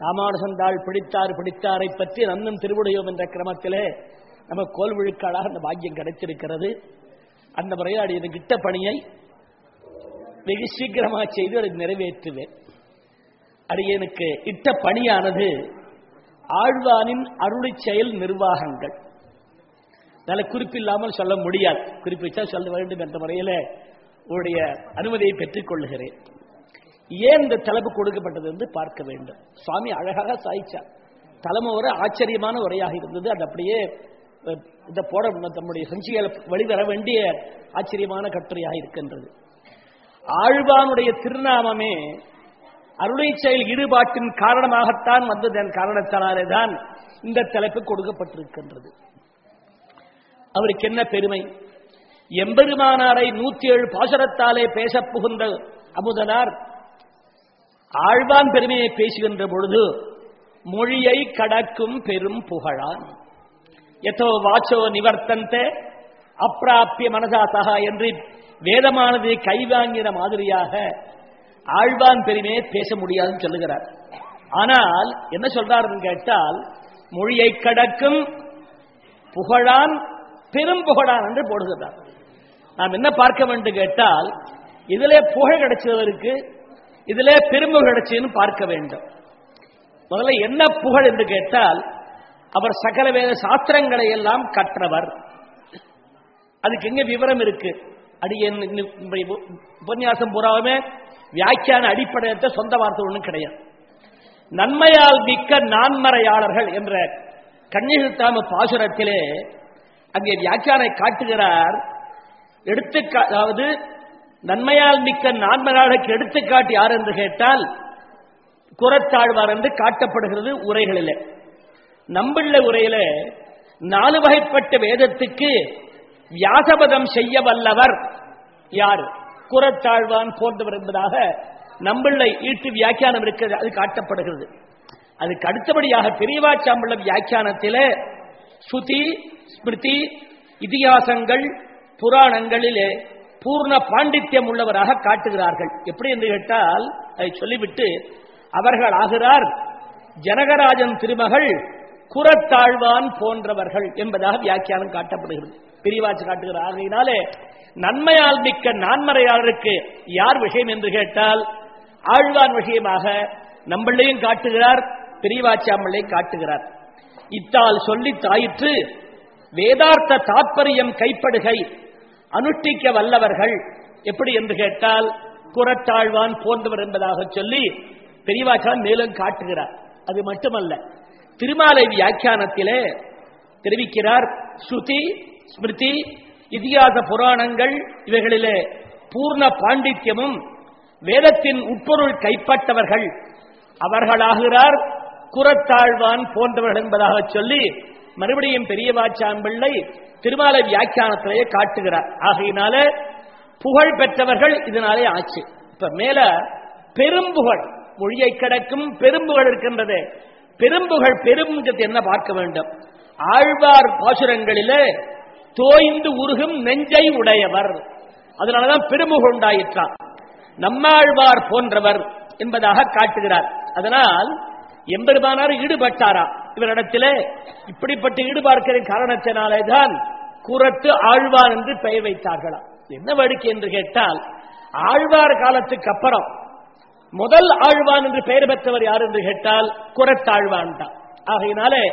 ராமானுசந்தாள் பிடித்தார் பிடித்தாரை பற்றி நன்னும் திருவுடையோம் என்ற கிரமத்திலே நம்ம கோல் விழுக்காளாக அந்த பாக்கியம் கிடைத்திருக்கிறது. அந்த முறையில் அடியது கிட்ட பணியை வெகு சீக்கிரமாக செய்து அதை நிறைவேற்றுவேன். அடியனுக்கு இட்ட பணியானது ஆழ்வானின் அருளி செயல் நிர்வாகங்கள். நல்ல குறிப்பில்லாமல் சொல்ல முடியாது. குறிப்பிச்சா சொல்ல வேண்டும் என்ற முறையில் உங்களுடைய அனுமதியை பெற்றுக் கொள்ளுகிறேன். ஏன் இந்த தலைப்பு கொடுக்கப்பட்டது என்று பார்க்க வேண்டும். சுவாமி அழகாக சாய்ச்சார். தலைமை ஒரு ஆச்சரியமான உரையாக இருந்தது. அது அப்படியே இதை போட தம்முடைய சஞ்சிகளை வெளிவர வேண்டிய ஆச்சரியமான கட்டுரையாக இருக்கின்றது. ஆழ்வானுடைய திருநாமமே அருளை செயல் ஈடுபாட்டின் காரணமாகத்தான் வந்ததன் காரணத்தினாலே தான் இந்த தலைப்பு கொடுக்கப்பட்டிருக்கின்றது. அவருக்கு என்ன பெருமை? எம்பெருமானாரை நூத்தி ஏழு பாசரத்தாலே பேசப் புகுந்த அமுதனார் ஆழ்வான் பெருமையை பேசுகின்ற பொழுது மொழியை கடக்கும் பெரும் புகழான் எத்தோ வாச்சோ நிவர்த்தன்தே அப்பிராப்பிய மனதா சகா என்று வேதமானது கைவாங்கின மாதிரியாக ஆழ்வான் பெருமையை பேச முடியாதுன்னு சொல்லுகிறார். ஆனால் என்ன சொல்றாருன்னு கேட்டால் மொழியை கடக்கும் புகழான் பெரும் புகழான் என்று போடுகிறார். நாம் என்ன பார்க்க வேண்டும் கேட்டால் இதிலே புகழ் கிடைச்சவருக்கு இதிலே பெருமை கிடைச்சதுன்னு பார்க்க வேண்டும். முதல்ல என்ன புகழ் என்று கேட்டால் அவர் சகல வேத சாஸ்திரங்களை எல்லாம் கற்றவர். அதுக்கு எங்க விவரம் இருக்கு? அடியன் இன்னும் உபன்யாசம் பூராவுமே வியாக்கியான அடிப்படையற்ற சொந்த வார்த்தை ஒன்றும் கிடையாது. நன்மையால் மிக்க நான்மறையாளர்கள் என்ற கன்னிகுத்தாம பாசுரத்திலே அங்கே வியாக்கியானை காட்டுகிறார். எடுத்துக்கா அதாவது நன்மையால் மிக்க நான்மறையாளருக்கு எடுத்துக்காட்டு யார் என்று கேட்டால் குரத்தாழ்வார் என்று காட்டப்படுகிறது உரைகளில். நம்பிள்ள உரையில நாலு வகைப்பட்ட வேதத்துக்கு வியாசபதம் செய்ய வல்லவர் யார்? குரத்தாழ்வான் போன்றவர் என்பதாக நம்பிள்ளை ஈட்டு வியாக்கியானம் இருக்கிறது அது காட்டப்படுகிறது. அதுக்கு அடுத்தபடியாக பெரியவாச்சாம்பள்ள வியாக்கியானத்தில் ஸ்ருதி ஸ்மிருதி இதிகாசங்கள் புராணங்களிலே பூர்ண பாண்டித்யம் உள்ளவராக காட்டுகிறார்கள். எப்படி என்று கேட்டால் அதை சொல்லிவிட்டு அவர்கள் ஆகிறார் ஜனகராஜன் திருமகள் குரத்தாழ்வான் போன்றவர்கள் என்பதாக வியாக்கியானம் காட்டப்படுகிறது. பிரிவாச்சு காட்டுகிற ஆகையினாலே நன்மையால் மிக்க நான்மறையாளருக்கு யார் விஷயம் என்று கேட்டால் ஆழ்வான் விஷயமாக நம்மளையும் காட்டுகிறார் பிரிவாச்சாமலை காட்டுகிறார். இத்தால் சொல்லி தாயிற்று வேதார்த்த தாற்பயம் கைப்படுகை அனுஷ்டிக்க வல்லவர்கள் எப்படி என்று கேட்டால் குரத்தாழ்வான் போன்றவர் என்பதாக சொல்லி பெரியவாச்சான் மேலும் காட்டுகிறார். அது மட்டுமல்ல திருமாலை வியாக்கியானத்திலே தெரிவிக்கிறார் ஸ்ருதி ஸ்மிருதி இதிகாச புராணங்கள் இவைகளிலே பூர்ண பாண்டித்யமும் வேதத்தின் உட்பொருள் கைப்பட்டவர்கள் அவர்களாகிறார் குரத்தாழ்வான் போன்றவர்கள் என்பதாக சொல்லி மறுபடியும் பெரியவாச்சாம்பிள்ளை திருமால வியாக்கியானத்திலேயே காட்டுகிறார். ஆகையினால புகழ் பெற்றவர்கள் இதனாலே ஆச்சு. இப்ப மேல பெரும்புகழ் மொழியை கிடக்கும் பெரும்புகழ் இருக்கின்றது. பெரும்புகழ் பெரும் என்ன பார்க்க வேண்டும்? ஆழ்வார் பாசுரங்களிலே தோய்ந்து உருகும் நெஞ்சை உடையவர். அதனாலதான் பெருமுகழ் உண்டாயிற்றார் நம்மாழ்வார் போன்றவர் என்பதாக காட்டுகிறார். அதனால் எம்பெருமானார் ஈடுபட்டாரா இவரிடத்திலே இப்படிப்பட்ட ஈடுபார்க்கிற காரணத்தினாலே தான் கூறத்து ஆழ்வார் என்று பெயர் வைத்தார்களா என்ன வேடிக்கை என்று கேட்டால் ஆழ்வார் காலத்துக்கு அப்புறம் முதல் ஆழ்வான் என்று பெயர் பெற்றவர் யார் என்று கேட்டால் குரத்தாழ்வான் தான். ஆகையினாலே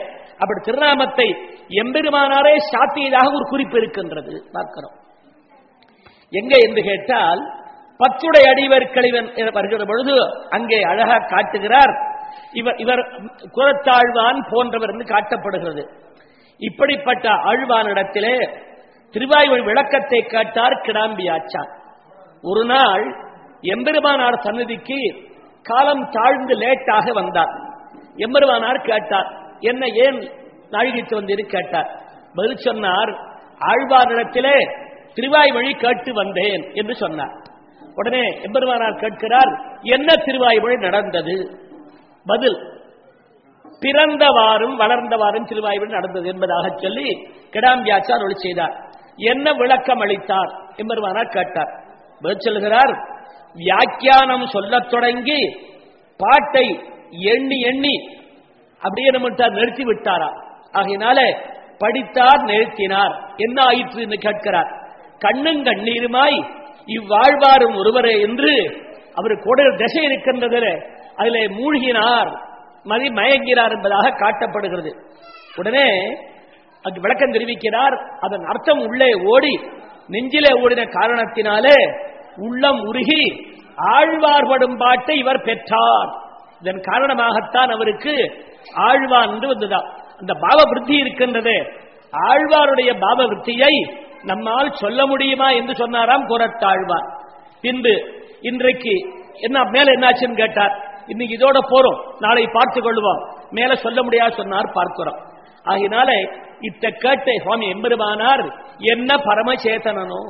அப்படி திருநாமத்தை எம்பெருமானாரே சாத்தியதாக ஒரு குறிப்பு இருக்கின்றது. பார்க்கிறோம். எங்க என்று கேட்டால் பத்துடை அடிவர் கழிவன் வருகிற பொழுது அங்கே அழகாக காட்டுகிறார். இவர் இவர் குரத்தாழ்வான் போன்றவர் என்று காட்டப்படுகிறது. இப்படிப்பட்ட ஆழ்வானிடத்திலே திருவாய்மொழி விளக்கத்தை கேட்டார் கிடாம்பி ஆச்சார் ஒரு நாள் எம்பெருமானார் சன்னதிக்கு காலம் தாழ்ந்து லேட்டாக வந்தார். எம்பெருமானார் கேட்டார் என்ன ஏன் நாழிகைத்து வந்தீர்? கேட்டார். பதில் சொன்னார் ஆழ்வாரிடத்திலே திருவாய்மொழி கேட்டு வந்தேன் என்று சொன்னார். உடனே எம்பெருமானார் கேட்கிறார் என்ன திருவாய்மொழி நடந்தது? பதில். பிறந்தவாறும் வளர்ந்தவாறும் திருவாய்மொழி நடந்தது என்பதாக சொல்லி கிடாம்பியாச்சார் ஒளி செய்தார். என்ன விளக்கம் அளித்தார் என்பருமானார் கேட்டார். பதில் சொல்கிறார் வியாக்கியானம் சொல்லத் தொடங்கி பாட்டை எண்ணி எண்ணி அப்படியே நம்ம நிறுத்தி விட்டாரா? ஆகையினால படித்தார் நிறுத்தினார். என்ன ஆயிற்று என்று கேட்கிறார். கண்ணும் கண்ணீருமாய் இவ்வாழ்வாரும் ஒருவரே என்று அவர் கூட திசை இருக்கின்றதில் அதில் மூழ்கினார் மதி மயங்கிறார் என்பதாக காட்டப்படுகிறது. உடனே அது விளக்கம் தெரிவிக்கிறார். அதன் அர்த்தம் உள்ளே ஓடி நெஞ்சிலே ஓடின காரணத்தினாலே உள்ளம் உருகி ஆழ்வார்படும் பாட்டை இவர் பெற்றார். இதன் காரணமாகத்தான் அவருக்கு ஆழ்வார் என்று வந்ததாம். அந்த பாவ விருத்தி இருக்கின்றது. ஆழ்வாருடைய பாவ விருத்தியை நம்மால் சொல்ல முடியுமா என்று சொன்னாராம் குரத்தாழ்வார். பின்பு இன்றைக்கு என்ன மேல என்னாச்சுன்னு கேட்டார். இன்னைக்கு இதோட போறோம். நாளை பார்த்துக் கொள்வோம். மேல சொல்ல முடியாது சொன்னார் பார்க்கிறோம். ஆகினால இத்த கேட்ட சுவாமி எம்பெருமானார் என்ன பரமசேதனனோ?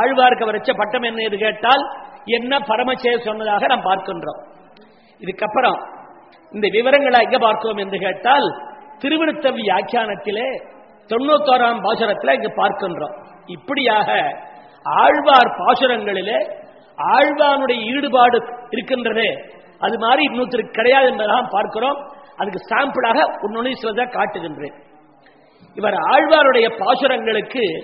ஆழ்வாருக்கு வரைச்ச பட்டம் என்ன இது கேட்டால் என்ன பரமச்சேத சொன்னதாக நாம் பார்க்கின்றோம். இதுக்கப்புறம் இந்த விவரங்களை எங்க பார்க்கிறோம் என்று கேட்டால் திருவிழுத்த வியாக்கியானத்திலே தொண்ணூத்தோராம் பாசுரத்தில் இங்கு பார்க்கின்றோம். இப்படியாக ஆழ்வார் பாசுரங்களிலே ஆழ்வானுடைய ஈடுபாடு இருக்கின்றதே அது மாதிரி இன்னொருத்தருக்கு கிடையாது என்பதெல்லாம் பார்க்கிறோம். அதுக்கு சாம்பிளாக ஒன்னொன்னு சிலதை காட்டுகின்றேன். இவர் ஆழ்வாருடைய பாசுரங்களுக்கு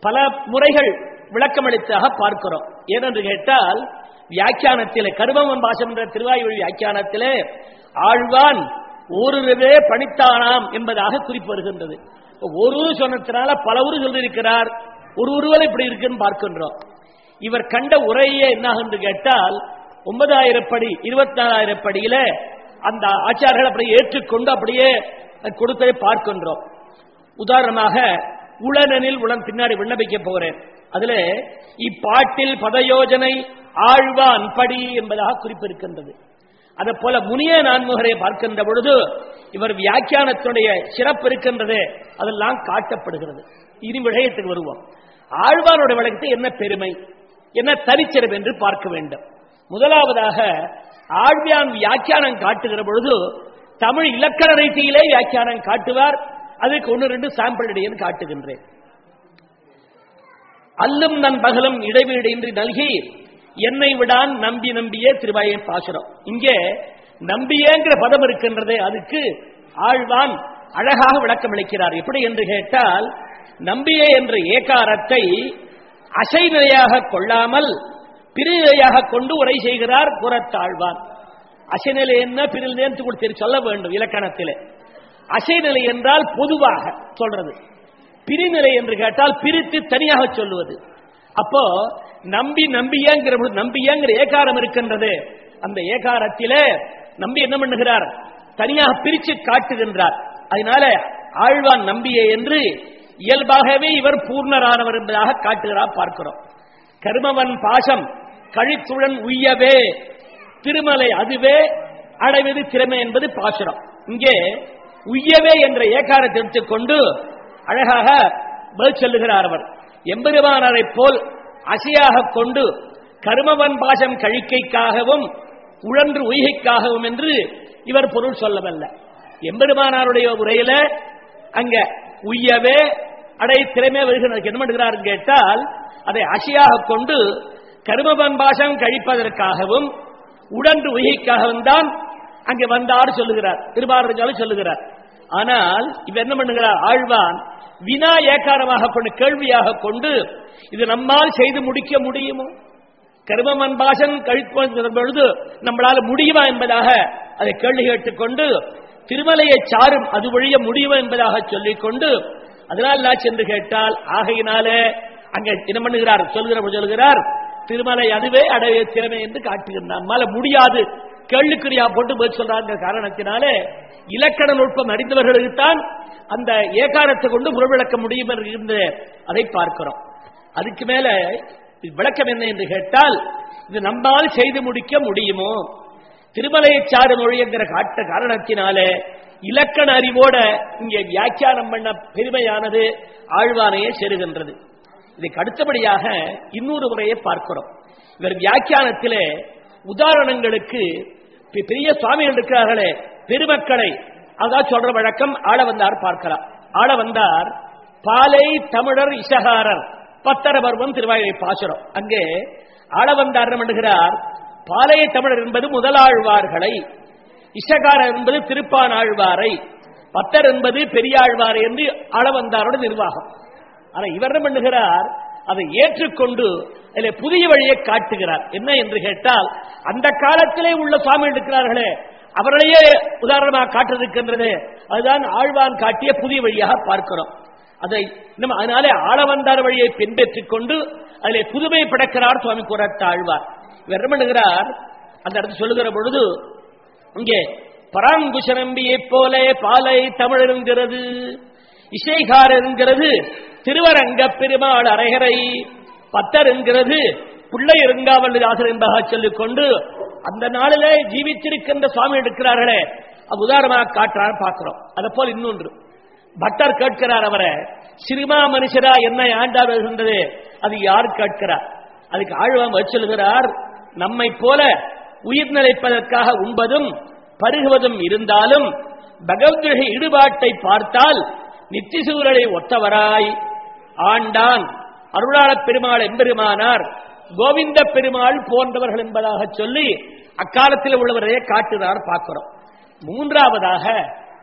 பல முறைகள் விளக்கமளித்தாக பார்க்கிறோம். ஏனென்று கேட்டால் வியாக்கியானத்திலே கருமம் பாசம் என்ற திருவாயுள் வியாக்கியானத்திலே ஆழ்வான் ஓரிரவே பணித்தானாம் என்பதாக குறிப்பு வருகின்றது. ஒரு ஊரு சொன்னதுனால பல ஊர் சொல்லியிருக்கிறார். ஒரு ஒருவர் இப்படி இருக்குன்னு பார்க்கின்றோம். இவர் கண்ட உரையே என்ன என்று கேட்டால் ஒன்பதாயிரம் படி இருபத்தி நாலாயிரம் படியில அந்த ஆச்சாரர்கள் அப்படியே ஏற்றுக்கொண்டு அப்படியே கொடுத்ததை பார்க்கின்றோம். உதாரணமாக உளனனில் உளன் பின்னாடி விண்ணப்பிக்க போகிறேன். அதுல இப்பாட்டில் பதயோஜனை ஆழ்வான் படி என்பதாக குறிப்பிருக்கின்றது. அதை போல முனிய நான்முகரை பார்க்கின்ற பொழுது இவர் வியாக்கியானத்துடைய சிறப்பு இருக்கின்றது அதெல்லாம் காட்டப்படுகிறது. இனி விடயத்துக்கு வருவோம். ஆழ்வானோட விளக்கத்தை என்ன பெருமை? என்ன தனிச்சிறப்பு என்று பார்க்க வேண்டும். முதலாவதாக ஆழ்வியான் வியாக்கியானம் காட்டுகிற பொழுது தமிழ் இலக்கண ரீதியிலே வியாக்கியானம் காட்டுவார். அதுக்கு ஒன்று ரெண்டு சாம்பிள் இடையே காட்டுகின்றேன். அல்லும் நன் பகலும் இடைவீடின்றி நல்கி என்னை விடான் நம்பி நம்பியே திருவாயை பாசுரம். இங்கே நம்பியேங்கிற பதம் இருக்கின்றதே அதுக்கு ஆழ்வான் அழகாக விளக்கம் அளிக்கிறார். எப்படி என்று கேட்டால் நம்பியே என்ற ஏகாரத்தை அசைநிலையாக கொள்ளாமல் பிரிவையாக கொண்டு உரை செய்கிறார் புறத்தாழ்வான் அசைநிலை என்ன? பிரிநிலை கொடுத்து சொல்ல வேண்டும் இலக்கணத்திலே. அசைநிலை என்றால் பொதுவாக சொல்றது. பிரிநிலை என்று கேட்டால் பிரித்து தனியாக சொல்லுவது. அப்போ நம்பி நம்பியங்கிற நம்பியங்கிற ஏகாரம் இருக்கின்றது. அந்த ஏகாரத்திலே நம்பி என்ன பண்ணுகிறார்? தனியாக பிரித்து காட்டுகின்றார். அதனால ஆழ்வான் நம்பியே என்று இயல்பாகவே இவர் பூர்ணரானவர் என்பதாக காட்டுகிறார் பார்க்கிறோம். கருமவன் பாசம் கழித்துடன் உய்யவே. திருமலை அதுவே அடைவது திறமை என்பது பாசுரம். இங்கே உய்யவே என்ற ஏகாரத்தை எடுத்துக்கொண்டு அழகாக பதில் சொல்லுகிறார் அவர். எம்பெருமானரை போல் அசையாக கொண்டு கருமவன் பாசம் கழிக்கைக்காகவும் உழன்று உய்கைக்காகவும் என்று இவர் பொருள் சொல்லவல்ல. எம்பெருமானாருடைய உரையில அங்க உய்யவே அடை திறமே வருகிறார் என்ன பண்ணுகிறார் கேட்டால் அதை அசையாக கொண்டு கரும பாசம் கழிப்பதற்காகவும் உடன்று உயிக்காகவும் தான் அங்கே வந்தார் சொல்லுகிறார். திருபாரஞ்சாலும் சொல்லுகிறார். ஆனால் இவர் என்ன பண்ணுகிறார்? ஆழ்வான் வினா ஏகாரமாக கொண்டு கேள்வியாக கொண்டு இது நம்மால் செய்து முடிக்க முடியுமோ? கரும பாசன் கழிப்பது பொழுது நம்மளால் முடியுமா என்பதாக அதை கேள்வி கேட்டுக்கொண்டு திருமலையை சாரும் அது வழிய முடியுமா என்பதாக சொல்லிக்கொண்டு அதனால் சென்று கேட்டால் ஆகையினாலே அங்கே என்ன பண்ணுகிறார்? சொல்கிற சொல்கிறார் திருமலை அதுவே அடைய திறமை என்று காட்டுகின்றான் நம்மால முடியாது. கேள்விக்குறியா போட்டு போய் சொல்றாங்க. காரணத்தினாலே இலக்கண நுட்பம் அறிந்தவர்களுக்குத்தான் அந்த ஏகாரத்தை கொண்டு பொருள் விளக்க முடியும் என்று அதை பார்க்கிறோம். அதுக்கு மேல விளக்கம் என்ன என்று கேட்டால் இது நம்மால் செய்து முடிக்க முடியுமோ? திருமலையை சாறு மொழி என்கிற காட்ட காரணத்தினாலே இலக்கண அறிவோட இங்கே வியாக்கியானம் பண்ண பெருமையானது ஆழ்வானையே செருகின்றது. இதுக்கு அடுத்தபடியாக இன்னொரு முறையை பார்க்கிறோம். இவர் வியாக்கியானத்திலே உதாரணங்களுக்கு பெரிய சுவாமிகள் இருக்கிறார்களே பெருமக்களை அதான் சொல்ற வழக்கம் ஆள வந்தார் பார்க்கலாம். ஆள வந்தார் பாலை தமிழர் இசகாரர் பத்தர பருவம் திருவாயை பாசுரம். அங்கே ஆள வந்தார் பண்ணுகிறார்? பாலைய தமிழர் என்பது முதலாழ்வார்களை இஷகாரர் என்பது திருப்பான் ஆழ்வாரை பத்தர் என்பது பெரியாழ்வாரை என்று அளவந்தாரோட நிர்வாகம். ஆனா இவர் என்ன பண்ணுகிறார்? அதை ஏற்றுக்கொண்டு அதில் புதிய வழியை காட்டுகிறார். என்ன என்று கேட்டால் அந்த காலத்திலே உள்ள சுவாமி இருக்கிறார்களே அவர்களையே உதாரணமாக காட்டிருக்கின்றது அதுதான் ஆழ்வான் காட்டிய புதிய வழியாக பார்க்கிறோம். அதை நம்ம அதனாலே ஆளவந்தார் வழியை பின்பற்றிக் கொண்டு அதிலே புதுமை படைக்கிறார் சுவாமி கூறத்த ஆழ்வார். இவர் பண்ணுகிறார்? அந்த இடத்துல சொல்லுகிற பொழுது இங்கே பராங்குஷரம்பியைப் போல பாலை தமிழ் என்கிறது இசைகார் என்கிறது திருவரங்க பெருமாள் அரைகரை பத்தர் என்கிறது பிள்ளை இருங்காவல் என்பதாக சொல்லிக் கொண்டு அந்த நாளிலே ஜீவித்திருக்கின்ற சுவாமி எடுக்கிறார்களே அது உதாரணமாக காட்டுறாரு பார்க்கிறோம். அதை போல் இன்னொன்று. பட்டர் கேட்கிறார் அவரை சினிமா மனுஷரா என்ன ஆண்டா வருகின்றது அது யார் கேட்கிறார்? அதுக்கு ஆழ்வம் சொல்கிறார் நம்மை போல உயிர் நிலைப்பதற்காக உண்பதும் பருகுவதும் இருந்தாலும் பகவத்கீதை ஈடுபாட்டை பார்த்தால் நித்திசூரலை ஒத்தவராய் ஆண்டான். அருளாளப் பெருமாள் எம்பெருமானார். கோவிந்த பெருமாள் போன்றவர்கள் என்பதாக சொல்லி அக்காலத்தில் உள்ளவரையே காட்டுகிறார் பார்க்கிறோம். மூன்றாவதாக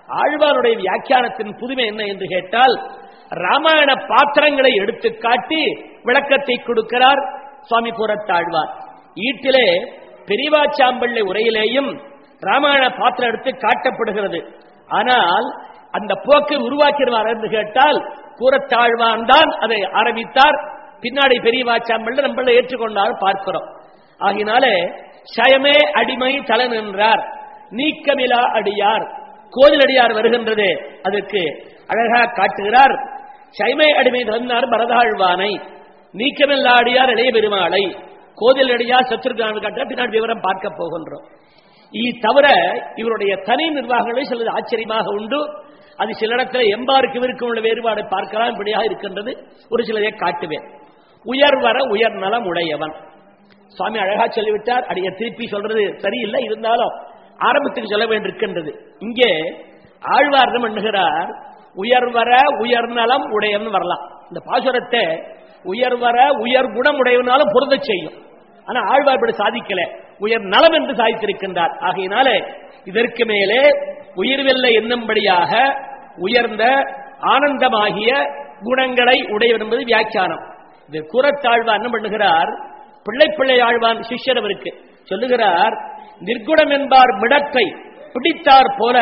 ஆழ்வாருடைய வியாக்கியானத்தின் புதுமை என்ன என்று கேட்டால் ராமாயண பாத்திரங்களை எடுத்து காட்டி விளக்கத்தை கொடுக்கிறார் சுவாமி புறத்தாழ்வார் ஈட்டிலே பெரியவாச்சாம்பள்ளை உரையிலேயும் ராமாயண பாத்திரம் எடுத்து காட்டப்படுகிறது. ஆனால் அந்த போக்கை உருவாக்கிடுவார் என்று கேட்டால் கூறத்தாழ்வான் தான் அதை ஆரம்பித்தார். பின்னாடி பெரியவாச்சாம்பள்ளி நம்மள ஏற்றுக்கொண்டார் பார்க்கிறோம். ஆகினாலே சயமே அடிமை தலன் என்றார் நீக்கமிலா அடியார். கோதிலடியார் வருகின்றது. அதற்கு அழகாக காட்டுகிறார் சைமை அடிமை தந்தார் பரதாழ்வானை நீக்கமில்லா அடியார் இளைய பெருமாளை. கோதில் அடியார் சத்ருகான காட்ட பின்னாடி விவரம் பார்க்க போகின்றோம். இது தவிர இவருடைய தனி நிர்வாகங்களை சிலது ஆச்சரியமாக உண்டு. அது சில இடத்துல எம்பாருக்கு இருக்கும் உள்ள வேறுபாடு பார்க்கலாம் இப்படியாக இருக்கின்றது. ஒரு சிலதை காட்டுவேன். உயர் வர உயர் நலம் உடையவன். சுவாமி அழகா சொல்லிவிட்டார். அடைய திருப்பி சொல்றது சரியில்லை இருந்தாலும் ஆரம்பத்துக்கு சொல்ல வேண்டியிருக்கின்றது. இங்கே ஆழ்வார் உயர் வர உயர்வர உயர்நலம் உடையவன் வரலாம். இந்த பாசுரத்தை உயர்வர உயர் குணம் உடையவனாலும் பொருந்த செய்யும். ஆனா ஆழ்வார் இப்படி சாதிக்கல. உயர் நலம் என்று சாதித்திருக்கின்றார். ஆகையினாலே இதற்கு மேலே உயிர்வெல்லை என்னும்படியாக உயர்ந்த ஆனந்தமாகிய குணங்களை உடையவர் என்பது வியாக்கியானம். இது கூறத்தாழ்வார் என்ன பண்ணுகிறார்? பிள்ளை பிள்ளை ஆழ்வான் சிஷ்யர் அவருக்கு சொல்லுகிறார் நிர்குணம் என்பார் மிடத்தை பிடித்தார் போல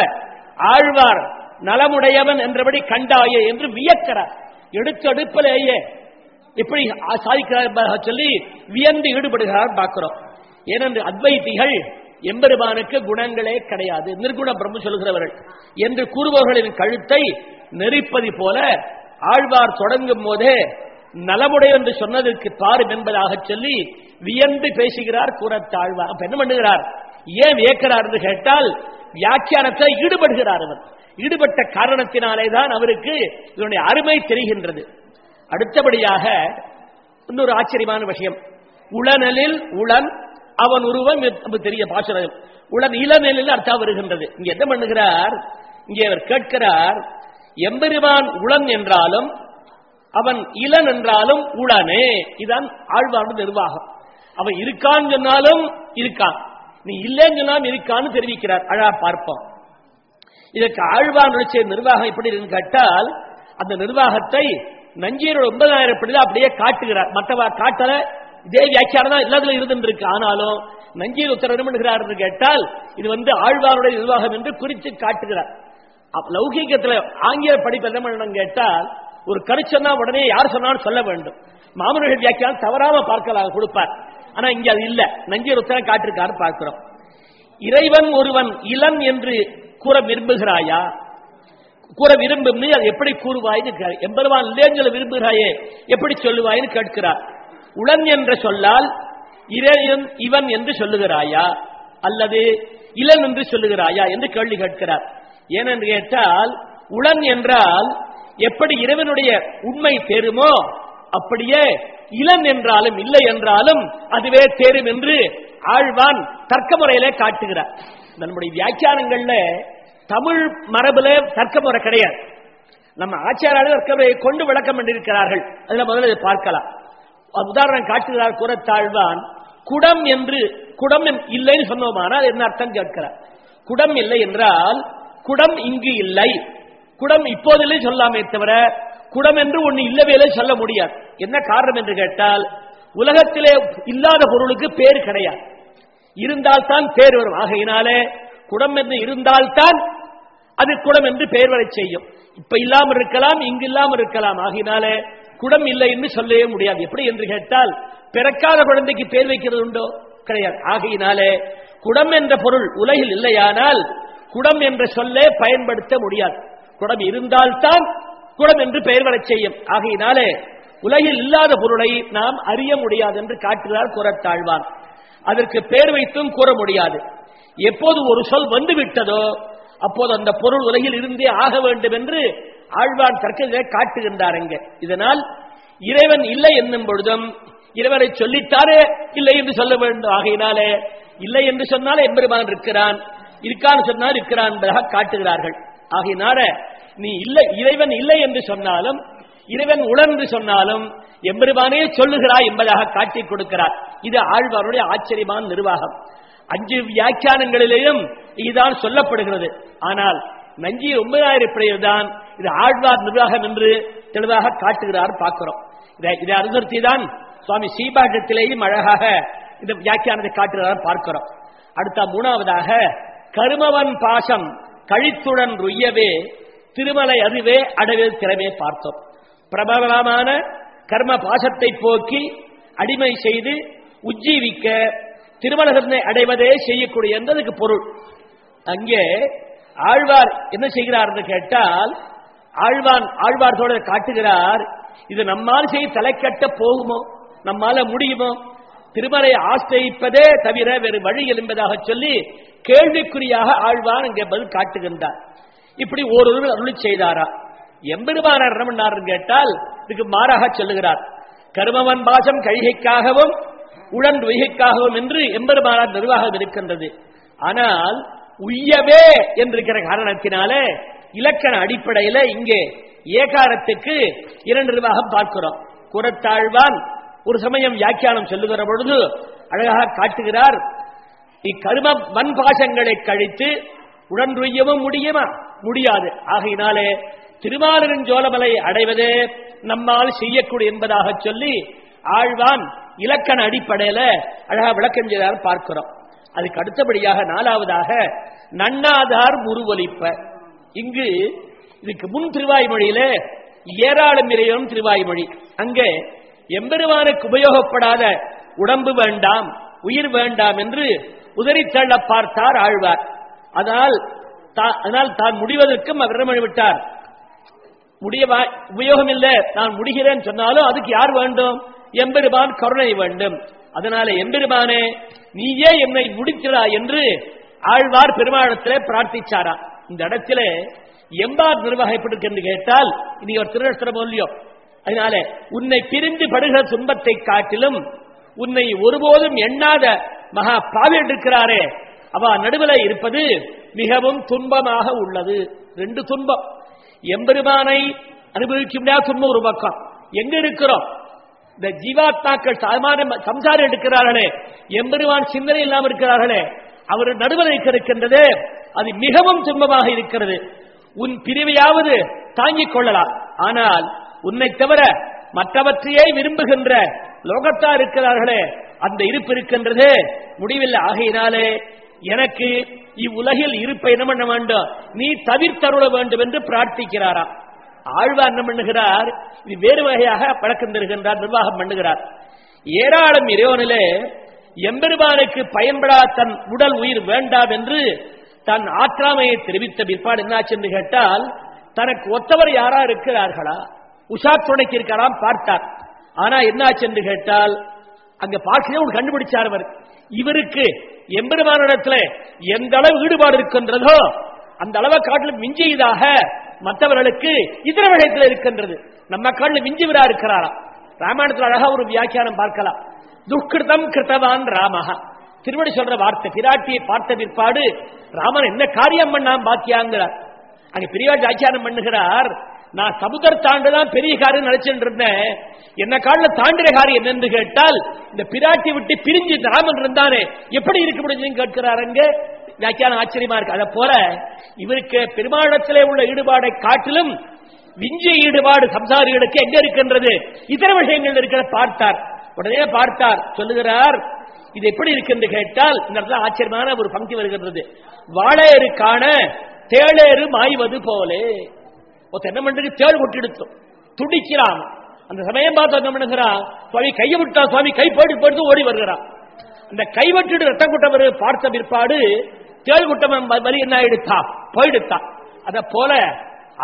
ஆழ்வார் நலமுடையவன் என்றபடி கண்டாயே என்று வியக்கிறார். எடுத்து இப்படி எப்படி சாதிக்கிறார் சொல்லி வியந்து ஈடுபடுகிறார் பார்க்கிறோம் ஏனென்று அத்வைத்திகள் எம்பெருமானுக்கு குணங்களே கிடையாது. நிர்குண பிரம்ம சொல்கிறவர்கள் என்று கூறுபவர்களின் கழுத்தை நெறிப்பது போல ஆழ்வார் தொடங்கும் போதே நலமுடை என்று சொன்னதற்கு பாரும் என்பதாக சொல்லி வியந்து பேசுகிறார் கூறத்தாழ்வார். அப்ப என்ன பண்ணுகிறார்? ஏன் வியக்கிறார் என்று கேட்டால் வியாக்கியானத்தை ஈடுபடுகிறார் அவர். ஈடுபட்ட காரணத்தினாலே தான் அவருக்கு இதனுடைய அருமை தெரிகின்றது. அடுத்தபடியாக இன்னொரு ஆச்சரியமான விஷயம். உளநலில் உளன் அவன் உருவம் தெரிய பாசுரம். உளன் இளநிலையில் அர்த்தம் வருகின்றது. இங்க என்ன பண்ணுகிறார்? இங்கே அவர் கேட்கிறார் எம்பெருமான் உளன் என்றாலும் அவன் இளன் என்றாலும் உடனே இதான் ஆழ்வார்ந்த நிர்வாகம். அவன் இருக்கான்னு சொன்னாலும் இருக்கான். நீ இல்லைன்னு சொன்னாலும் இருக்கான்னு தெரிவிக்கிறார். அழா பார்ப்போம். இதற்கு ஆழ்வான் நிர்வாகம் எப்படி இருக்குன்னு கேட்டால் அந்த நிர்வாகத்தை நஞ்சீரோட ஒன்பதாயிரம் அப்படியே காட்டுகிறார். மற்றவா காட்டல? இதே வியாக்கியானம் தான் எல்லாத்துல இருந்திருக்கு. ஆனாலும் நஞ்சியில் உத்தரவு விரும்புகிறார் என்று கேட்டால் இது வந்து ஆழ்வாருடைய நிர்வாகம் என்று குறித்து காட்டுகிறார். லௌகீகத்தில் ஆங்கில படிப்பு என்ன கேட்டால் ஒரு கருச்சொன்னா உடனே யார் சொன்னாலும் சொல்ல வேண்டும். மாமனர்கள் வியாக்கியானம் தவறாம பார்க்கலாம் கொடுப்பார். ஆனா இங்க அது இல்ல. நஞ்சியர் உத்தரம் காட்டிருக்காரு பார்க்கிறோம். இறைவன் ஒருவன் இளம் என்று கூற விரும்புகிறாயா? கூற விரும்பும் நீ அது எப்படி கூறுவாய்னு எம்பெருமான் இல்லைன்னு விரும்புகிறாயே? எப்படி சொல்லுவாய்னு கேட்கிறார். உளன் என்ற சொல்லால் இறைவன் இவன் என்று சொல்லுகிறாயா? அல்லது இளன் என்று சொல்லுகிறாயா என்று கேள்வி கேட்கிறார். ஏனென்று கேட்டால் உளன் என்றால் எப்படி இறைவனுடைய உண்மை தேருமோ அப்படியே இளன் என்றாலும் இல்லை என்றாலும் அதுவே தேரும் என்று ஆழ்வான் தர்க்க முறையிலே காட்டுகிறார். நம்முடைய வியாக்கியானங்கள்ல தமிழ் மரபுல தர்க்க முறை கிடையாது. நம்ம ஆச்சாரியாளர் கொண்டு விளக்கம் பண்ணிருக்கிறார்கள் அதுல முதல்ல பார்க்கலாம். உதாரணம் காட்டுகிறார் தாழ்வான் குடம் என்று குடம் இல்லைன்னு சொன்னோமானால் என்ன அர்த்தம் கேட்கிறார். குடம் இல்லை என்றால் குடம் இங்கு இல்லை. குடம் இப்போதிலே சொல்லாமே தவிர குடம் என்று ஒன்று இல்லவேலே சொல்ல முடியாது. என்ன காரணம் என்று கேட்டால் உலகத்திலே இல்லாத பொருளுக்கு பேர் கிடையாது. இருந்தால்தான் பேர் வரும். ஆகையினாலே குடம் என்று இருந்தால்தான் அது குடம் என்று பெயர் வரை செய்யும். இப்ப இல்லாமல் இருக்கலாம் இங்கு இல்லாமல் இருக்கலாம். ஆகினாலே குடம் இல்லை என்று சொல்லவே முடியாது. எப்படி என்று கேட்டால் பிறக்காத குழந்தைக்கு பேர் வைக்கிறது உண்டோ? கிடையாது. ஆகையினாலே குடம் என்ற பொருள் உலகில் இல்லையானால் குடம் என்ற சொல்லே பயன்படுத்த முடியாது. குடம் இருந்தால்தான் குடம் என்று பெயர் வரச் செய்யும். ஆகையினாலே உலகில் இல்லாத பொருளை நாம் அறிய முடியாது என்று காட்டுகிறார் கூறத்தாழ்வான். அதற்கு பெயர் வைத்தும் கூற முடியாது. எப்போது ஒரு சொல் வந்து விட்டதோ அப்போது அந்த பொருள் உலகில் இருந்தே ஆக வேண்டும் என்று ஆழ்வான் தர்க்கங்களை காட்டுகின்றார் அங்கே. இதனால் இறைவன் இல்லை என்னும் பொழுதும் இறைவனை சொல்லித்தாரே இல்லை என்று சொல்ல வேண்டும். ஆகையினாலே இல்லை என்று சொன்னால் எம்பெருமான் இருக்கிறான் இருக்கான்னு சொன்னால் இருக்கிறான் என்பதாக காட்டுகிறார்கள். ஆகையினால நீ இல்லை இறைவன் இல்லை என்று சொன்னாலும் இறைவன் உணர்ந்து சொன்னாலும் எம்பெருமானே சொல்லுகிறாய் என்பதாக காட்டி கொடுக்கிறார். இது ஆழ்வாருடைய ஆச்சரியமான நிர்வாகம். அஞ்சு வியாக்கியானங்களிலேயும் இதுதான் சொல்லப்படுகிறது. ஆனால் நஞ்சி ஒன்பதாயிரம் பிழையில் தான் இது ஆழ்வார் நிர்வாகம் என்று தெளிவாக காட்டுகிறார் பார்க்கிறோம். இதை இதை அனுசரித்து தான் சுவாமி சீபாட்டத்திலேயும் அழகாக இந்த வியாக்கியானத்தை காட்டுகிறார் பார்க்கிறோம். அடுத்த மூணாவதாக கருமவன் பாசம் கழித்துடன் ருய்யவே திருமலை அதுவே அடவே திறமே பார்த்தோம். பிரபலமான கர்ம பாசத்தை போக்கி அடிமை செய்து உஜ்ஜீவிக்க திருமலகத்தை அடைவதே செய்யக்கூடிய என்பதுக்கு பொருள். அங்கே ஆழ்வார் என்ன செய்கிறார் என்று கேட்டால் ஆழ்வான் ஆழ்வார் தோழ காட்டுகிறார் இது நம்மால் செய்ய தலைக்கட்ட போகுமோ? நம்மால முடியுமோ? திருமலை ஆசிரியிப்பதே தவிர வேறு வழி என்பதாக சொல்லி கேள்விக்குறியாக ஆழ்வான் இங்கே பதில் காட்டுகின்றார். இப்படி ஓரொரு அருள் செய்தாரா? எம்பெருமானார் என்ன பண்ணார் கேட்டால் இதுக்கு மாறாக சொல்லுகிறார். கருமவன் பாசம் கழிகைக்காகவும் உடன் உய்கைக்காகவும் என்று எம்பெருமானார் நிர்வாகம் இருக்கின்றது. ஆனால் உய்யவே என்றிருக்கிற காரணத்தினாலே இலக்கண அடிப்படையில் இங்கே ஏகாரத்துக்கு இரண்டு நிர்வாகம் பார்க்கிறோம். குரத்தாழ்வான் ஒரு சமயம் வியாக்கியானம் சொல்லுகிற பொழுது அழகாக காட்டுகிறார் இக்கரும வன்பாசங்களை கழித்து உடன்றுயவும் முடியுமா? முடியாது. ஆகையினாலே திருமாலின் ஜோலமலை அடைவதே நம்மால் செய்யக்கூடிய என்பதாக சொல்லி ஆழ்வான் இலக்கண அடிப்படையில அழகா விளக்கம் செய்தார் பார்க்கிறோம். அதுக்கு அடுத்தபடியாக நாலாவதாக நன்னாதார் முருவலிப்ப. இங்கு இதுக்கு முன் திருவாய்மொழியில ஏராளம் இறையும் திருவாய்மொழி. அங்கே எம்பெருமானுக்கு உபயோகப்படாத உடம்பு வேண்டாம் உயிர் வேண்டாம் என்று உதறித்தள்ள பார்த்தார் ஆழ்வார். அதனால் அதனால் தான் முடிவதற்கும் அவர் விட்டார். முடிய உபயோகம் இல்லை நான் முடிகிறேன் சொன்னாலும் அதுக்கு யார் வேண்டும்? எம்பெருமான் கருணை வேண்டும். அதனால எம்பெருமானே நீயே என்னை முடிக்கிறா என்று ஆழ்வார் பெருமாளத்திலே பிரார்த்திச்சாரா. இந்த இடத்துல எம்பார் நிர்வாகம் எப்படி இருக்கு என்று கேட்டால் இனி ஒரு திருநஷ்டமோ இல்லையோ அதனால உன்னை பிரிந்து படுகிற துன்பத்தை காட்டிலும் உன்னை ஒருபோதும் எண்ணாத மகா பாவி இருக்கிறாரே. அவ நடுவில் இருப்பது மிகவும் துன்பமாக உள்ளது. ரெண்டு துன்பம். எம்பெருமானை அனுபவிக்க முடியாத துன்பம் ஒரு பக்கம். எங்க இருக்கிறோம்? இந்த ஜீவாத்மாக்கள் சம்சாரம் எடுக்கிறார்களே. எம்பெருமான் சிந்தனை இல்லாமல் இருக்கிறார்களே. அவர் நடுவர் இருக்கின்றது. அது மிகவும் துன்பமாக இருக்கிறது. உன் பிரிவையாவது தாங்கிக் கொள்ளலாம். ஆனால் உன்னை தவிர மற்றவற்றையே விரும்புகின்ற லோகத்தா இருக்கிறார்களே. அந்த இருப்பு இருக்கின்றது. முடிவில்லை. ஆகையினாலே எனக்கு இவ்வுலகில் இருப்பை என்ன பண்ண வேண்டும்? நீ தவிர்த்தருள வேண்டும் என்று பிரார்த்திக்கிறாரா ஆழ்வார் என்ன பண்ணுகிறார். இது வேறு வகையாக பழக்கம் தருகின்றார் நிர்வாகம் பண்ணுகிறார். ஏராளம் இறைவனிலே எம்பெருமானுக்கு பயன்படா தன் உடல் உயிர் வேண்டாம் என்று தன் ஆற்றாமையை தெரிவித்த பிற்பாடு என்னாச்சு என்று கேட்டால் தனக்கு ஒத்தவர் யாரா இருக்கிறார்களா? உஷா துணைக்கு இருக்கலாம் பார்த்தார். ஆனா என்னாச்சு என்று கேட்டால் அங்க பார்க்கவே ஒரு கண்டுபிடிச்சார் அவர். இவருக்கு எம்பெருமானிடத்துல எந்த அளவு ஈடுபாடு இருக்கின்றதோ அந்த அளவை காட்டிலும் மிஞ்சியதாக மற்றவர்களுக்கு இதர வகைத்தில் இருக்கின்றது. நம்ம காட்டில் விஞ்சுவிரா இருக்கிறாரா? ராமாயணத்தில் அழகா ஒரு வியாக்கியானம் பார்க்கலாம். துஷ்கிருதம் கிருத்தவான் ராமஹா. திருவடி சொல்ற வார்த்தை பிராட்டியை பார்த்த பிற்பாடு ராமன் என்ன காரியம் பண்ணான் பாக்கியாங்கிறார். அங்க பெரியவாட்டி ஆக்கியானம் பண்ணுகிறார். நான் சமுதர் தாண்டுதான் பெரிய காரியம் நினைச்சுட்டு இருந்தேன். என்ன காலில் தாண்டிற காரியம் என்னன்னு கேட்டால் இந்த பிராட்டி விட்டு பிரிஞ்சு ராமன் இருந்தானே எப்படி இருக்க முடியுதுன்னு கேட்கிறார் வியாக்கியானம் ஆச்சரியமா இருக்கு. அதை போல இவருக்கு பெருமாளத்திலே உள்ள ஈடுபாடை காட்டிலும் விஞ்சிய ஈடுபாடு சம்சாரிகளுக்கு எங்க இருக்கின்றது? இதர விஷயங்கள் இருக்கிற பார்த்தார். உடனே பார்த்தார் சொல்லுகிறார் இது எப்படி இருக்கு? என்று கேட்டால் இந்த இடத்துல ஆச்சரியமான ஒரு பங்கி வருகின்றது. வாழையருக்கான தேளேறு மாய்வது போலே. ஒருத்தன் என்ன பண்றது? தேள் கொட்டிடுத்தோம் துடிக்கிறான். அந்த சமயம் பார்த்து என்ன பண்ணுகிறான் சுவாமி கையை விட்டா சுவாமி கை போட்டு போட்டு ஓடி வருகிறான். அந்த கைவற்றிடு ரத்தம் கொட்டவர் பார்த்த பிற்பாடு தேள்குட்டம் வலி என்ன ஆயிடுத்தா போயிடுத்தா அத போல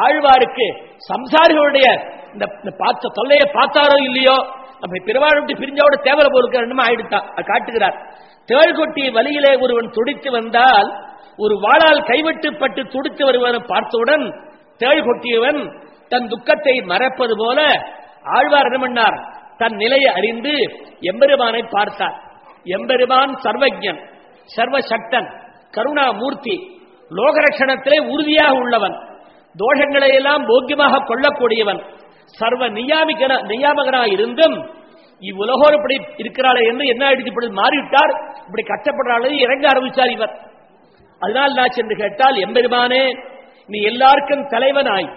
ஆழ்வாருக்கு சம்சாரிகளுடைய இந்த பார்த்த தொல்லையை பார்த்தாரோ இல்லையோ? நம்ம பிறவாழ்விட்டு பிரிஞ்சோட தேவல போலுக்கு ரெண்டுமே ஆயிடுத்தா காட்டுகிறார். தேள் வழியிலே ஒருவன் துடித்து வந்தால் ஒரு வாளால் கைவிட்டுப்பட்டு துடித்து வருவனை பார்த்தவுடன் தேள் கொட்டியவன் தன் துக்கத்தை மறப்பது போல ஆழ்வார் என்ன பண்ணார்? தன் நிலையை அறிந்து எம்பெருமானை பார்த்தார். எம்பெருமான் சர்வஜன் சர்வசக்தன். கருணாமூர்த்தி லோகரட்சணத்திலே உறுதியாக உள்ளவன் தோஷங்களை எல்லாம் போக்கியமாக கொள்ளக்கூடியவன் சர்வ நியாமிகன நியாமகனாக இருந்தும் இவ்வுலகோர் இப்படி இருக்கிறாளே என்று என்ன ஆயிடுச்சு? இப்படி மாறிவிட்டார். இப்படி கஷ்டப்படுறாளே இறங்க ஆரம்பிச்சார் இவர். அதனால் நான் சென்று கேட்டால் எம்பெருமானே நீ எல்லாருக்கும் தலைவனாய்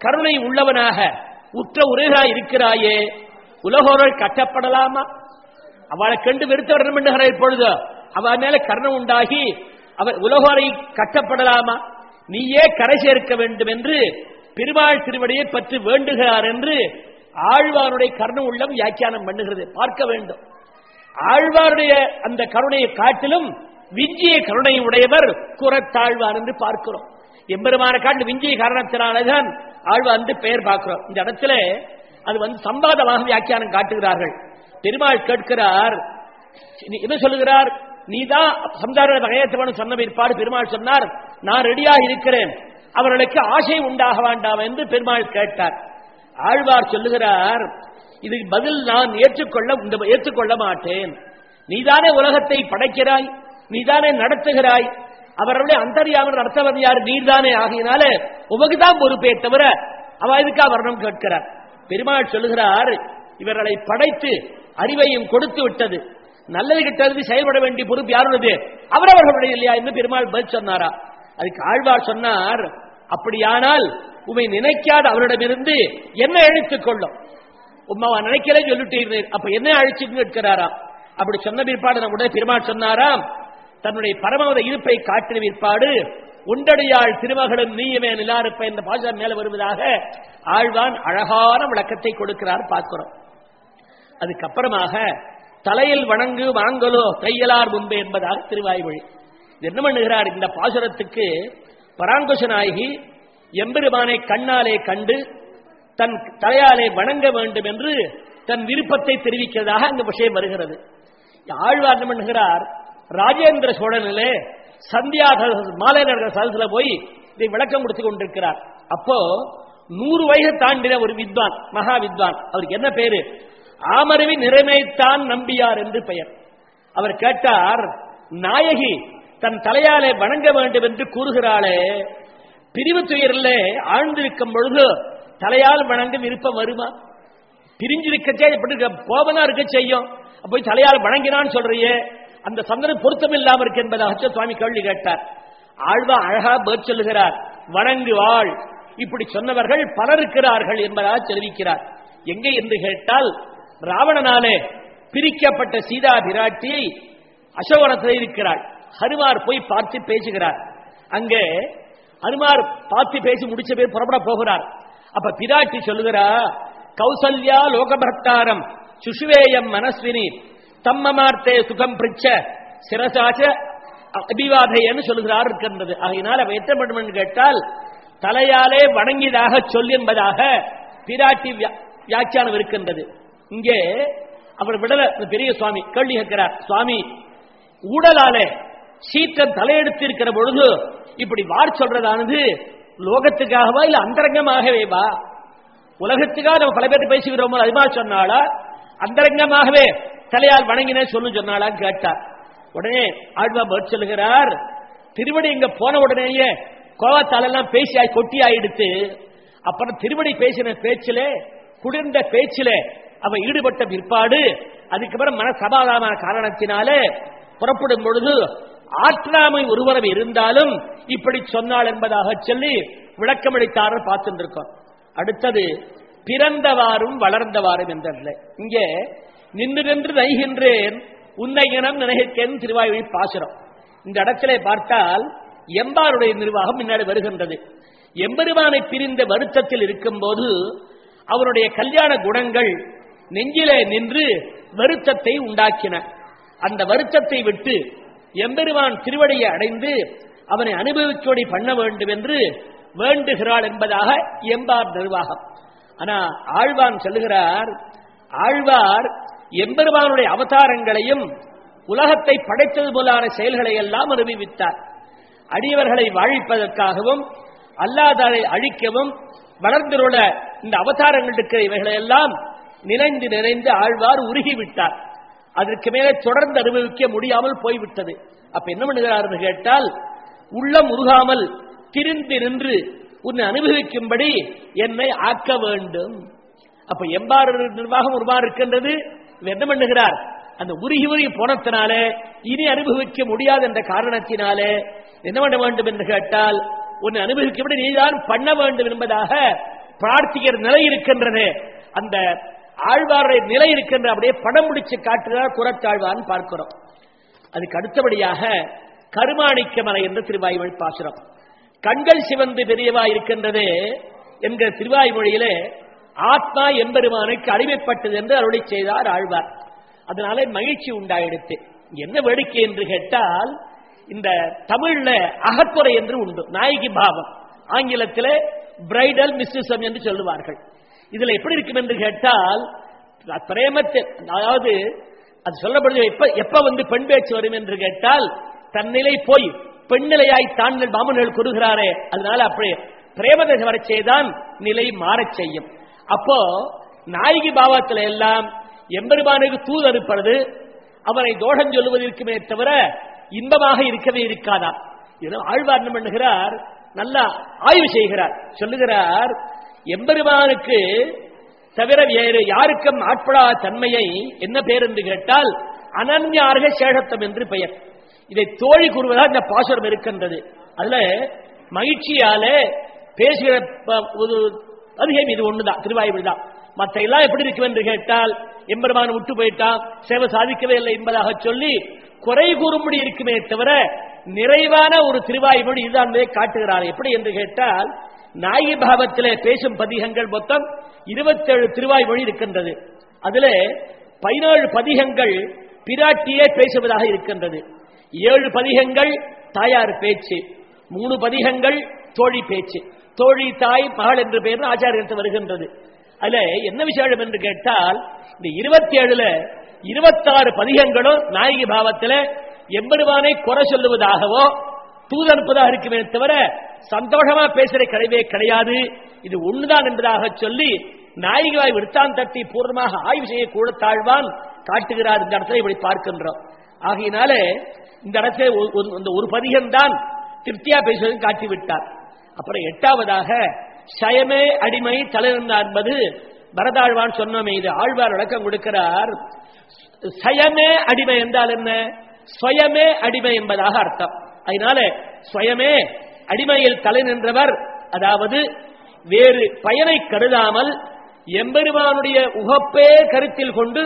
கருணை உள்ளவனாக உற்ற உரைகளாய் இருக்கிறாயே உலகோர்கள் கட்டப்படலாமா? அவளை கண்டு வெறுத்து வரணும் பண்ணுகிற இப்பொழுது. அவள் மேல கருணை உண்டாகி அவர் உலகோரை கட்டப்படலாமா? நீயே கரை சேர்க்க வேண்டும் என்று பெருமாள் திருவடியை பற்றி வேண்டுகிறார் என்று ஆழ்வாருடைய கருணை உள்ளம் வியாக்கியானம் பண்ணுகிறது. பார்க்க வேண்டும். ஆழ்வாருடைய அந்த கருணையை காட்டிலும் விஞ்சிய கருணை உடையவர் குரத்தாழ்வார் என்று பார்க்கிறோம். எம்பெருமான காட்டு விஞ்சிய காரணத்தினால்தான் ஆழ்வார் என்று பெயர் பார்க்கிறோம். இந்த இடத்துல அது வந்து சம்பாதமாக வியாக்கியானம் காட்டுகிறார்கள். பெருமாள் கேட்கிறார் என்ன சொல்லுகிறார்? நீதான் சம்சார வகையத்தவன் சொன்ன பிற்பாடு பெருமாள் சொன்னார் நான் ரெடியாக இருக்கிறேன். அவர்களுக்கு ஆசை உண்டாக வேண்டாம் என்று பெருமாள் கேட்டார். ஆழ்வார் சொல்லுகிறார் இதுக்கு பதில் நான் ஏற்றுக்கொள்ள ஏற்றுக்கொள்ள மாட்டேன். நீதானே உலகத்தை படைக்கிறாய் நீதானே நடத்துகிறாய். அவர்களுடைய அந்தரியாமல் நடத்தவது யார்? நீர்தானே. ஆகியனால உமக்குதான் பொறுப்பே தவிர அவ இதுக்கா வர்ணம் கேட்கிறார்? பெருமாள் சொல்லுகிறார் இவர்களை படைத்து அறிவையும் கொடுத்து விட்டது. நல்லது கிட்டது செயல்பட வேண்டிய பொறுப்பு யாருடையது? அவரவர்களுடைய இல்லையா என்று பெருமாள் பதில் சொன்னாரா? அதுக்கு ஆழ்வார் சொன்னார் அப்படியானால் உமை நினைக்காத அவரிடமிருந்து என்ன அழித்துக் கொள்ளும்? உமாவா நினைக்கலே சொல்லிட்டு அப்ப என்ன அழிச்சுன்னு இருக்கிறாரா அப்படி சொன்ன பிற்பாடு நம்முடைய பெருமாள் சொன்னாராம் தன்னுடைய பரமவத இருப்பை காட்டின பிற்பாடு உண்டடியாள் திருமகளும் நீயமே நிலாருப்ப இந்த பாஜக மேல வருவதாக ஆழ்வான் அழகான விளக்கத்தை கொடுக்கிறார் பார்க்கிறோம். அதுக்கப்புறமாக தலையில் வணங்கு வாங்கலோ கையலார் முன்பு என்பதாக திருவாய்மொழி என்ன பண்ணுகிறார்? இந்த பாசுரத்துக்கு பராங்குஷ நாயகி எம்பெருமானை கண்ணாலே கண்டு தன் தலையாலே வணங்க வேண்டும் என்று தன் விருப்பத்தை தெரிவிக்கிறதாக அந்த விஷயம் வருகிறது. ஆழ்வார் என்ன பண்ணுகிறார்? ராஜேந்திர சோழனிலே சந்தியா மாலை நடக்கிற சதத்துல போய் இதை விளக்கம் கொடுத்து கொண்டிருக்கிறார். அப்போ நூறு வயது தாண்டின ஒரு வித்வான் மகா வித்வான். அவருக்கு என்ன பேரு? ஆமரவி நிறைமைத்தான் நம்பியார் என்று பெயர். அவர் கேட்டார் நாயகி தன் தலையாலே வணங்க வேண்டும் என்று கூறுகிறாளே பிரிவு துயரில் ஆழ்ந்திருக்கும் பொழுது தலையால் வணங்க விருப்பம் வருமா? பிரிஞ்சிருக்கச்சே எப்படி கோபனா இருக்க செய்யும். போய் தலையால் வணங்கினான்னு சொல்றியே அந்த சந்தனம் பொருத்தம் இல்லாமல் இருக்கு என்பதாக சுவாமி கேள்வி கேட்டார். ஆழ்வா அழகா பேர் சொல்லுகிறார் வணங்கு வாழ் இப்படி சொன்னவர்கள் பலர் இருக்கிறார்கள் என்பதாக தெரிவிக்கிறார். எங்கே என்று கேட்டால் ராவணனாலே பிரிக்கப்பட்ட சீதா பிராட்டியை அசோகனத்தில் இருக்கிறாள். ஹருமார் போய் பார்த்து பேசுகிறார். அங்கே ஹருமார் பார்த்து பேசி முடிச்ச பேர் புறப்பட போகிறார். அப்ப பிராட்டி சொல்லுகிறா கௌசல்யா லோகபர்த்தாரம் சுஷுவேயம் மனஸ்வினி தம்மமார்த்தே சுகம் பிரிச்ச சிரசாச்ச அபிவாதையன்னு சொல்லுகிறார் இருக்கின்றது. ஆகையினால் அவ எத்த வேண்டும் கேட்டால் தலையாலே வணங்கியதாக சொல் என்பதாக பிராட்டி வியாக்கியானம் இருக்கின்றது. இங்கே அவர் விடல பெரிய சுவாமி கேள்வி கேட்கிறார் சுவாமி ஊடலாலே சீற்றம் தலையெடுத்து இருக்கிற பொழுது இப்படி வார் சொல்றதானது? லோகத்துக்காகவா இல்ல அந்தரங்கமாகவே வா? உலகத்துக்காக நம்ம பல பேர் பேசுகிறோமோ அதுமா சொன்னாலா அந்தரங்கமாகவே தலையால் வணங்கினே சொல்லு சொன்னாலான்னு கேட்டார் உடனே ஆழ்வா பதில் சொல்லுகிறார் திருவடி இங்க போன உடனேயே கோவத்தால் எல்லாம் பேசி கொட்டி ஆயிடுத்து. அப்புறம் திருவடி பேசின பேச்சிலே குளிர்ந்த பேச்சிலே அவ ஈடுபட்ட பிற்பாடு அதுக்கப்புறம் மன சமாதான காரணத்தினாலே புறப்படும் பொழுது ஆற்றாமை ஒருவரம் இருந்தாலும் இப்படி சொன்னாள் என்பதாக சொல்லி விளக்கமளித்தார பார்த்துருக்கோம் அடுத்தது பிறந்தவாறும் வளர்ந்தவாறும் என்றல்ல இங்கே நின்று நின்று நைகின்றேன் உன்னை இனம் நினைக்கிறேன் திருவாயுவை பாசுரம். இந்த இடத்திலே பார்த்தால் எம்பாருடைய நிர்வாகம் முன்னாடி வருகின்றது. எம்பெருமானை பிரிந்த வருத்தத்தில் இருக்கும்போது அவருடைய கல்யாண குணங்கள் நெஞ்சிலே நின்று வருத்தத்தை உண்டாக்கின. அந்த வருத்தத்தை விட்டு எம்பெருமான் திருவடியை அடைந்து அவனை அனுபவிச்சோடி பண்ண வேண்டும் என்று வேண்டுகிறாள் என்பதாக எம்பார் நிர்வாகம். ஆனா ஆழ்வான் சொல்லுகிறார் ஆழ்வார் எம்பெருமானுடைய அவதாரங்களையும் உலகத்தை படைத்தது போலான செயல்களை எல்லாம் அனுபவித்தார். அடியவர்களை வாழிப்பதற்காகவும் அல்லாதாரை அழிக்கவும் வளர்ந்துள்ள இந்த அவதாரங்கள் இருக்கிற இவைகளை எல்லாம் நிறைந்து நிறைந்து ஆழ்வார் உருகிவிட்டார். அதற்கு மேலே தொடர்ந்து அனுபவிக்க முடியாமல் போய்விட்டது. அப்ப என்ன பண்ணுகிறார் என்று கேட்டால் உள்ளம் உருகாமல் திரிந்து நின்று உன்னை அனுபவிக்கும்படி என்னை ஆக்க வேண்டும். அப்ப எம்பாறு நிர்வாகம் ஒருவாறு இருக்கின்றது? என்ன பண்ணுகிறார்? அந்த உருகி உருகி போனத்தினாலே இனி அனுபவிக்க முடியாது என்ற காரணத்தினாலே என்ன பண்ண வேண்டும் என்று கேட்டால் உன்னை அனுபவிக்கும்படி நீதான் பண்ண வேண்டும் என்பதாக பிரார்த்திக்கிற நிலை இருக்கின்றது. அந்த ஆழ்வாருடைய நிலை இருக்கின்ற அப்படியே படம் முடிச்சு காட்டுகிறார் குரத்தாழ்வான் பார்க்கிறோம். அதுக்கு அடுத்தபடியாக கருமாணிக்க மலை என்ற திருவாய்மொழி பாசுரம். கண்கள் சிவந்து பெரியவா இருக்கின்றது என்கிற திருவாய்மொழியிலே ஆத்மா என்பெருமானுக்கு அடிமைப்பட்டது என்று அருளை செய்தார் ஆழ்வார். அதனாலே மகிழ்ச்சி உண்டாயிடுத்து. என்ன வேடிக்கை என்று கேட்டால் இந்த தமிழ்ல அகத்துறை என்று உண்டு. நாயகி பாவம். ஆங்கிலத்திலே பிரைடல் மிஸ்டிசம் என்று சொல்லுவார்கள். இதுல எப்படி இருக்கும் என்று கேட்டால் பிரேமத்தை அதாவது அது சொல்லப்படுது எப்ப எப்ப வந்து பெண் பேச்சு வரும் என்று கேட்டால் தன்னிலை போய் பெண்நிலையாய் தாங்கள் பாமன்கள் கூறுகிறாரே அதனால அப்படி பிரேமதை வரச்சேதான் நிலை மாறச் செய்யும். அப்போ நாயகி பாவத்தில் எல்லாம் எம்பெருமானுக்கு தூது அனுப்புறது அவரை தோஷம் சொல்லுவது இருக்குமே தவிர இன்பமாக இருக்கவே இருக்காதா? இதோ ஆழ்வார் பண்ணுகிறார் நல்லா ஆய்வு செய்கிறார் சொல்லுகிறார் எம்பெருமானுக்கு தவிர வேறு யாருக்கும் ஆட்படாத தன்மையை என்ன பெயர் என்று கேட்டால் அனன்யார்க சேஷத்தம் என்று பெயர். இதை தோழி கூறுவதாக இந்த பாசுரம் இருக்கின்றது. அதுல மகிழ்ச்சியால பேசுகிற ஒரு அதிகம் இது ஒண்ணுதான் திருவாய்மொழி தான் மற்ற எல்லாம் எப்படி இருக்கும் என்று கேட்டால் எம்பெருமான் விட்டு போயிட்டான் சேவை சாதிக்கவே இல்லை என்பதாக சொல்லி குறை கூறும்படி இருக்குமே தவிர நிறைவான ஒரு திருவாய்மொழி இதுதான் காட்டுகிறார். எப்படி என்று கேட்டால் நாயி பாவத்திலே பேசும் பதிகங்கள் மொத்தம் இருபத்தேழு திருவாய்மொழி இருக்கின்றது. அதுல பதினேழு பதிகங்கள் பிராட்டியே பேசுவதாக இருக்கின்றது. ஏழு பதிகங்கள் தாயார் பேச்சு மூணு பதிகங்கள் தோழி பேச்சு. தோழி தாய் மகள் என்று பெயர் ஆச்சாரியத்து வருகின்றது. அதுல என்ன விசேஷம் என்று கேட்டால் இந்த இருபத்தி ஏழுல இருபத்தாறு பதிகங்களும் நாயகி பாவத்தில் எம்பெருமானை குறை சொல்லுவதாகவோ தூதனுப்பதாக இருக்குமே தவிர சந்தோஷமா பேசுற கிடையவே கிடையாது. இது ஒண்ணுதான் என்பதாக சொல்லி நாயகிவாய் விடுத்தாந்தத்தை பூர்ணமாக ஆய்வு செய்ய கூட தாழ்வான் காட்டுகிறார் இந்த இடத்துல இப்படி பார்க்கின்றோம். ஆகையினால இந்த இடத்துல இந்த ஒரு பதிகம் தான் திருப்தியா பேசுவதை காட்டிவிட்டார். அப்புறம் எட்டாவதாக சயமே அடிமை தலைநின்றா என்பது பரதாழ்வான் சொன்னோமே இது ஆழ்வார் விளக்கம் கொடுக்கிறார். சயமே அடிமை என்றால் என்ன? அடிமை என்பதாக அர்த்தம். அதனால சுயமே அடிமையில் தலை நின்றவர் அதாவது வேறு பயனை கருதாமல் எம்பெருமானுடைய உகப்பே கருத்தில் கொண்டு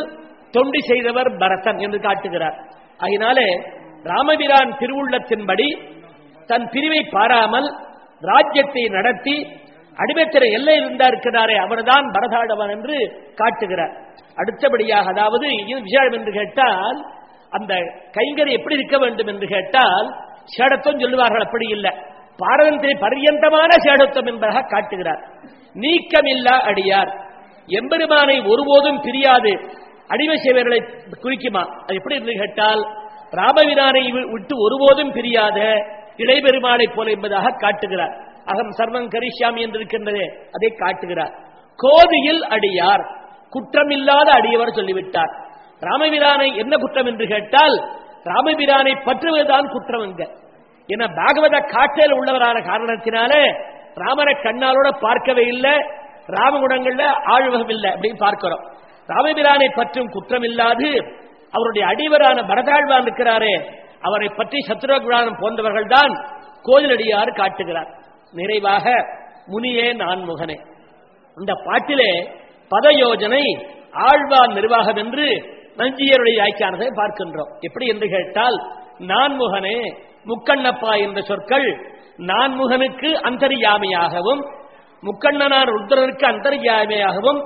தொண்டு செய்தவர் பரதன் என்று காட்டுகிறார். அதனாலே ராமபிரான் திருவுள்ளத்தின்படி தன் பிரிவை பாராமல் ராஜ்யத்தை நடத்தி அடிமைத்திர எல்லை இருந்தா இருக்கிறாரே அவர்தான் பரதாடவன் என்று காட்டுகிறார். அடுத்தபடியாக அதாவது இது விஷயம் என்று கேட்டால் அந்த கைங்கரை எப்படி இருக்க வேண்டும் என்று கேட்டால் சேடத்துவம் சொல்லுவார்கள் அப்படி இல்லை. பாரதந்திரி பரியந்தமான சேடத்துவம் என்பதாக காட்டுகிறார். நீக்கமில்லா அடியார். எம்பெருமானை ஒருபோதும் பிரியாது. அடிமை செய்வர்களை குறிக்குமா? அது எப்படி என்று கேட்டால் ராமவிரானை விட்டு ஒருபோதும் பிரியாத இடைபெருமானை போல என்பதாக காட்டுகிறார். அகம் சர்வம் கரிஷாமி என்று இருக்கின்றதே அதை காட்டுகிறார். கோதியில் அடியார். குற்றமில்லாத அடியவர் சொல்லிவிட்டார். ராமவிதானை என்ன குற்றம் என்று கேட்டால் ராமபிரானை பற்றுவதுதான் குற்றம் எங்க என பாகவத காட்டில் உள்ளவரான காரணத்தினால ராமரை கண்ணாலோட பார்க்கவே இல்லை ராமகுணங்கள்ல ஆழ்வகம் இல்லை அப்படின்னு பார்க்கிறோம். ராமபிரானை பற்றும் குற்றம் இல்லாது அவருடைய அடிவரான பரதாழ்வான் இருக்கிறாரே அவரை பற்றி சத்ருகுணானம் போன்றவர்கள் தான் கோயிலடியார் காட்டுகிறார். நிறைவாக முனியே நான் முகனே இந்த பாட்டிலே பதயோஜனை ஆழ்வார் நிர்வாகம் என்று நஞ்சியருடைய வியாக்கியானத்தை பார்க்கின்றோம். எப்படி என்று கேட்டால் நான்முகனே முக்கண்ணப்பா என்ற சொற்கள் நான்முகனுக்கு அந்தரியாமையாகவும் முக்கண்ணனார் ருத்ரனுக்கு அந்தரியாமையாகவும்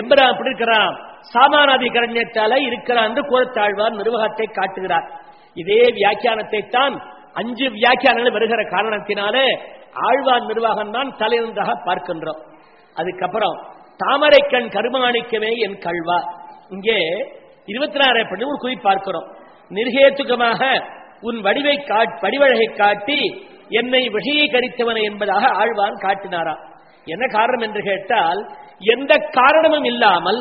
எம்பரா அப்படி இருக்கிறான். சாமானாதிகரண்யத்தால இருக்கிறான் என்று கூறத்தாழ்வார் நிர்வாகத்தை காட்டுகிறார். இதே வியாக்கியானத்தை தான் அஞ்சு வியாக்கியானங்கள் வருகிற காரணத்தினாலே ஆழ்வார் நிர்வாகம் தான் தலைவந்தாக பார்க்கின்றோம். அதுக்கப்புறம் தாமரைக்கண் கருமாணிக்கமே என் கல்வா. இங்கே இருபத்தி நாலு பண்ணி ஒரு குறி பார்க்கிறோம். நிர்ஹேத்துகமாக உன் வடிவை வடிவழகை காட்டி என்னை விஷயீகரித்தவனை என்பதாக ஆழ்வான் காட்டினாராம். என்ன காரணம் என்று கேட்டால் எந்த காரணமும் இல்லாமல்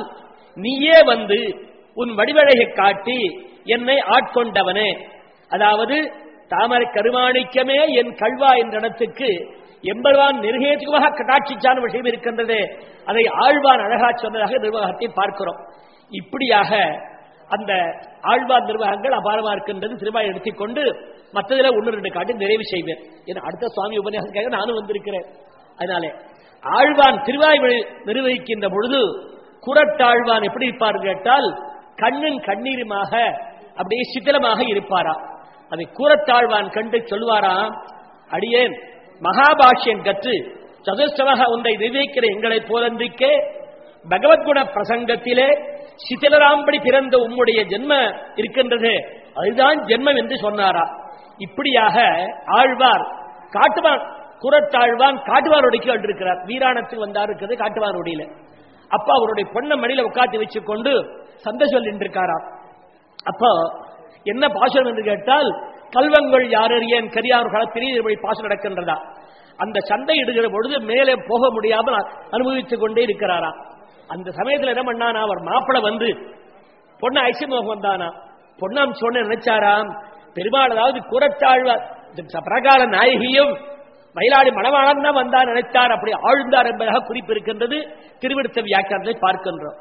நீயே வந்து உன் வடிவழகை காட்டி என்னை ஆட்கொண்டவனே. அதாவது தாமரை கருமாணிக்கமே என் கல்வா என்ற இடத்துக்கு எம்பர்வான் நிர்கேதுகமாக கட்டாட்சிச்சான விஷயம் இருக்கின்றது. அதை ஆழ்வான் அழகா சொன்னதாக நிர்வாகத்தை பார்க்கிறோம். இப்படியாக அந்த ஆழ்வார் நிர்வாகங்கள் அபாரமா இருக்கின்றது திருவாய் எடுத்துக்கொண்டு மற்றதில் ஒன்று ரெண்டு காட்டி நிறைவு செய்வேன். ஏன்னா அடுத்த சுவாமி உபன்யாசத்துக்காக நானும் வந்திருக்கிறேன். அதனாலே ஆழ்வான் திருவாய் நிர்வகிக்கின்ற பொழுது குரட்டாழ்வான் எப்படி இருப்பார் கேட்டால் கண்ணின் கண்ணீருமாக அப்படியே சித்திரமாக இருப்பாரா. அதை கூறத்தாழ்வான் கண்டு சொல்வாராம் அடியேன் மகாபாஷ்யம் கற்று சதுஷ்டமாக ஒன்றை நிர்வகிக்கிற எங்களைப் போலன்றிக்கே பகவத்குண பிரசங்கத்திலே சிதிலராம்படி பிறந்த உம்முடைய ஜென்ம இருக்கின்றது. அதுதான் ஜென்மம் என்று சொன்னாரா. இப்படியாக ஆழ்வார் காட்டுவான் குரத்தாழ்வான் காட்டுவாரோடைக்கு வந்திருக்கிறார் வீராணத்துக்கு வந்தா இருக்கிறது காட்டுவாரோடியில அப்பா அவருடைய பொண்ணை மடியில உட்காந்து வச்சு கொண்டு சந்தை சொல்லிட்டு இருக்காராம் அப்போ என்ன பாசனம் என்று கேட்டால் கல்வங்கள் யாரறியன் கரியார் களத்திலே பாசம் நடக்கின்றதா. அந்த சண்டை இடுகிற பொழுது மேலே போக முடியாமல் அனுபவித்துக் கொண்டே இருக்கிறாரா. அந்த சமயத்தில் என்ன பண்ணானா அவர் மாப்பிள வந்து பொண்ணு ஐசியமாக வந்தானா? பொண்ணாம் சொன்ன நினைச்சாராம். பெருமாள் அதாவது குரத்தாழ்வார் பிரகார நாயகியும் மயிலாடி மணவாளன் தான் வந்தார் நினைத்தார் அப்படி ஆழ்ந்தார் என்பதாக குறிப்பிருக்கின்றது. திருவிடுத்த வியாக்கியானத்தை பார்க்கின்றோம்.